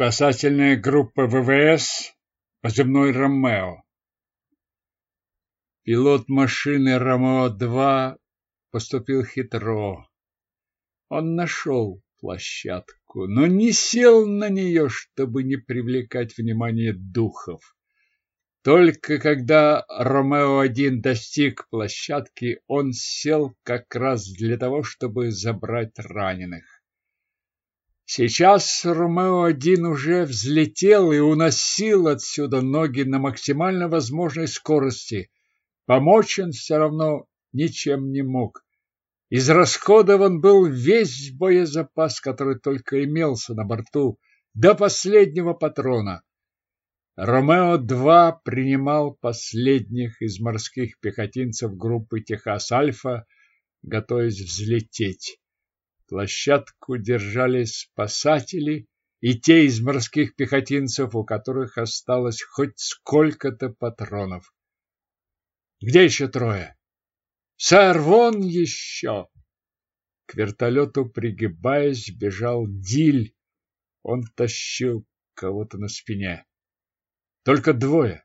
Спасательная группа ВВС, позывной Ромео. Пилот машины Ромео-2 поступил хитро. Он нашел площадку, но не сел на нее, чтобы не привлекать внимание духов. Только когда Ромео-1 достиг площадки, он сел как раз для того, чтобы забрать раненых. Сейчас Ромео-1 уже взлетел и уносил отсюда ноги на максимально возможной скорости. Помочь он все равно ничем не мог. Израсходован был весь боезапас, который только имелся на борту, до последнего патрона. Ромео-2 принимал последних из морских пехотинцев группы Техас-Альфа, готовясь взлететь. Площадку держали спасатели и те из морских пехотинцев, у которых осталось хоть сколько-то патронов. Где еще трое? Сэр, вон еще! К вертолету, пригибаясь, бежал Диль. Он тащил кого-то на спине. Только двое.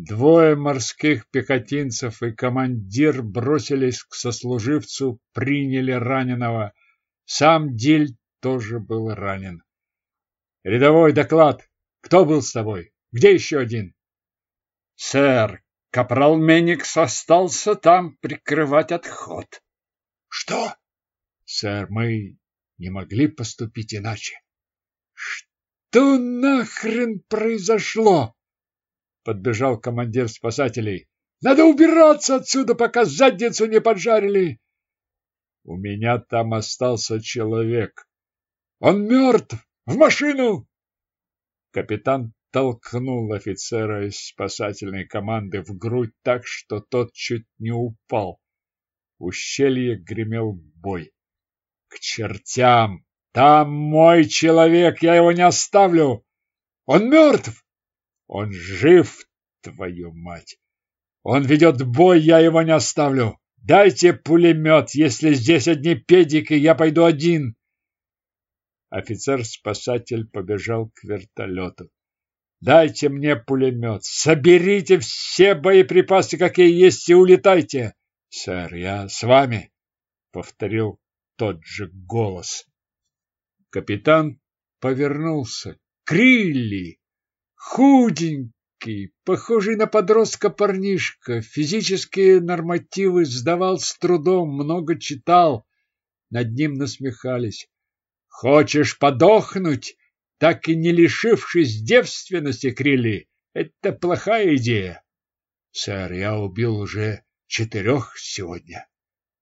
Двое морских пехотинцев и командир бросились к сослуживцу, приняли раненого. Сам Диль тоже был ранен. Рядовой доклад. Кто был с тобой? Где еще один? Сэр, Капрал Меникс остался там прикрывать отход. Что? Сэр, мы не могли поступить иначе. Что нахрен произошло? Подбежал командир спасателей. Надо убираться отсюда, пока задницу не поджарили. У меня там остался человек. Он мертв! В машину! Капитан толкнул офицера из спасательной команды в грудь так, что тот чуть не упал. Ущелье гремел бой. К чертям! Там мой человек, я его не оставлю! Он мертв! Он жив, твою мать! Он ведет бой, я его не оставлю! Дайте пулемет, если здесь одни педики, я пойду один. Офицер-спасатель побежал к вертолету. Дайте мне пулемет. Соберите все боеприпасы, какие есть, и улетайте. Сэр, я с вами, повторил тот же голос. Капитан повернулся. Крилли, худенький, похожий на подростка парнишка, физические нормативы сдавал с трудом, много читал. Над ним насмехались. Хочешь подохнуть? так и не лишившись девственности, Крилли, это плохая идея. Сэр, я убил уже четырех сегодня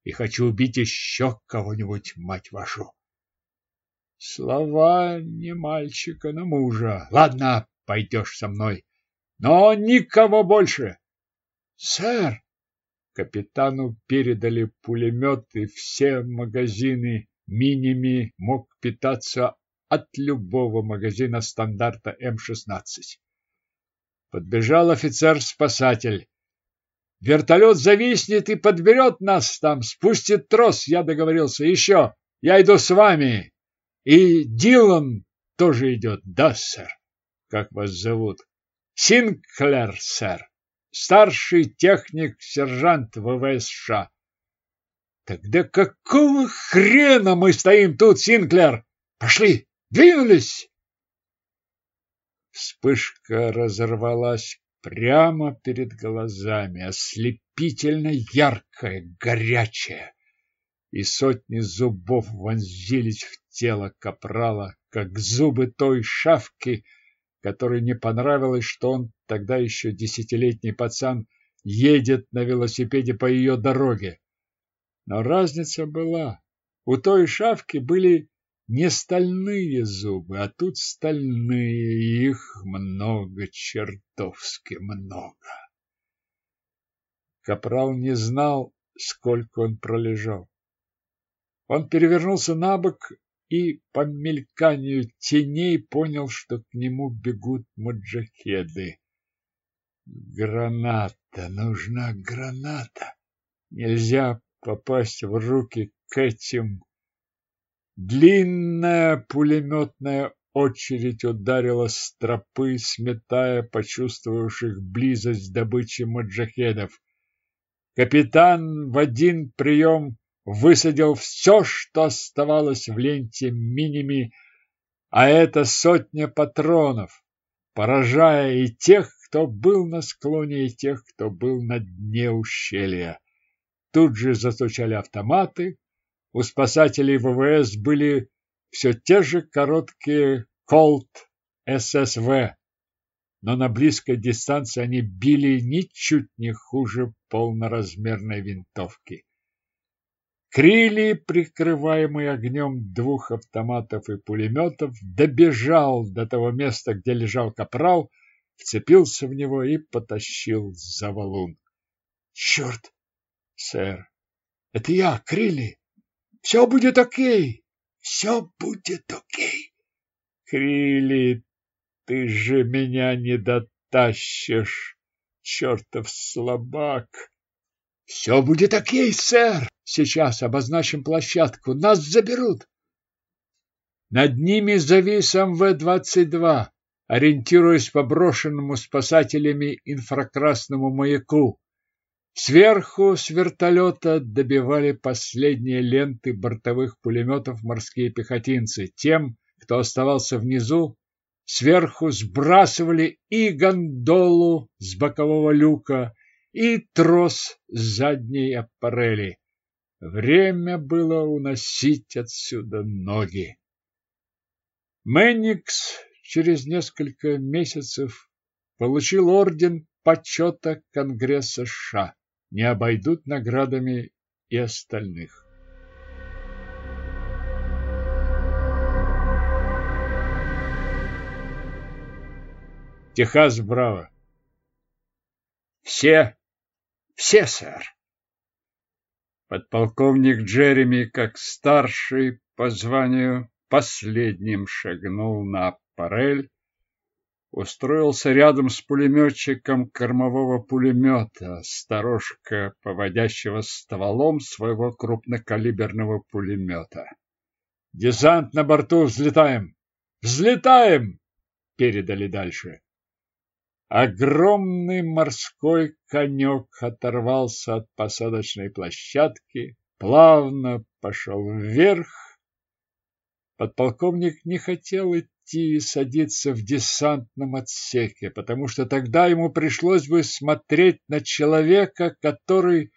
и хочу убить еще кого-нибудь, мать вашу. Слова не мальчика на мужа. Ладно, пойдешь со мной, но никого больше. Сэр, капитану передали пулемет и все магазины миними мог питаться от любого магазина стандарта М-16. Подбежал офицер-спасатель. Вертолет зависнет и подберет нас там, спустит трос, я договорился. Еще, я иду с вами. И Дилан тоже идет, да, сэр? Как вас зовут? Синклер, сэр. Старший техник-сержант ВВС США. Тогда какого хрена мы стоим тут, Синклер? Пошли! Двинулись! Вспышка разорвалась прямо перед глазами, ослепительно яркая, горячая, и сотни зубов вонзились в тело капрала, как зубы той шавки, которой не понравилось, что он, тогда еще десятилетний пацан, едет на велосипеде по ее дороге. Но разница была. У той шавки были не стальные зубы, а тут стальные, их много, чертовски много. Капрал не знал, сколько он пролежал. Он перевернулся на бок и по мельканию теней понял, что к нему бегут маджахеды. Граната, нужна граната. Нельзя попасть в руки к этим Длинная пулеметная очередь ударила с тропы, сметая почувствовавших близость добычи маджахедов. Капитан в один прием высадил все, что оставалось в ленте миними, а это сотня патронов, поражая и тех, кто был на склоне, и тех, кто был на дне ущелья. Тут же застучали автоматы, у спасателей ВВС были все те же короткие Колт ССВ, но на близкой дистанции они били ничуть не хуже полноразмерной винтовки. Крили, прикрываемый огнем двух автоматов и пулеметов, добежал до того места, где лежал капрал, вцепился в него и потащил за валун. — Черт, сэр, это я, Крили. Все будет окей, все будет окей. Крили, ты же меня не дотащишь, чертов слабак. Все будет окей, сэр. Сейчас обозначим площадку. Нас заберут. Над ними завис МВ-22, ориентируясь по брошенному спасателями инфракрасному маяку. Сверху с вертолета добивали последние ленты бортовых пулеметов морские пехотинцы. Тем, кто оставался внизу, сверху сбрасывали и гондолу с бокового люка, и трос с задней аппарели. Время было уносить отсюда ноги. Мэникс через несколько месяцев получил орден почета Конгресса США. Не обойдут наградами и остальных. Техас, Браво. Все, все, сэр. Подполковник Джереми, как старший по званию, последним шагнул на аппарель, устроился рядом с пулеметчиком кормового пулемета, сторожка, поводящего стволом своего крупнокалиберного пулемета. «Десант на борту, взлетаем! Взлетаем!» — передали дальше. Огромный морской конек оторвался от посадочной площадки, плавно пошел вверх. Подполковник не хотел идти и садиться в десантном отсеке, потому что тогда ему пришлось бы смотреть на человека, который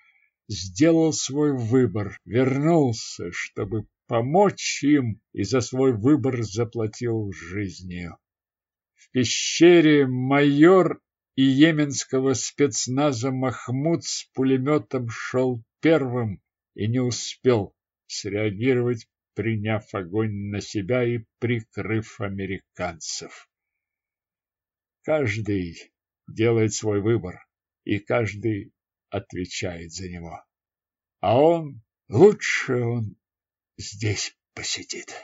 сделал свой выбор, вернулся, чтобы помочь им и за свой выбор заплатил жизнью. В пещере майор и йеменского спецназа Махмуд с пулеметом шел первым и не успел среагировать, приняв огонь на себя и прикрыв американцев. Каждый делает свой выбор, и каждый отвечает за него. А он, лучше он здесь посидит.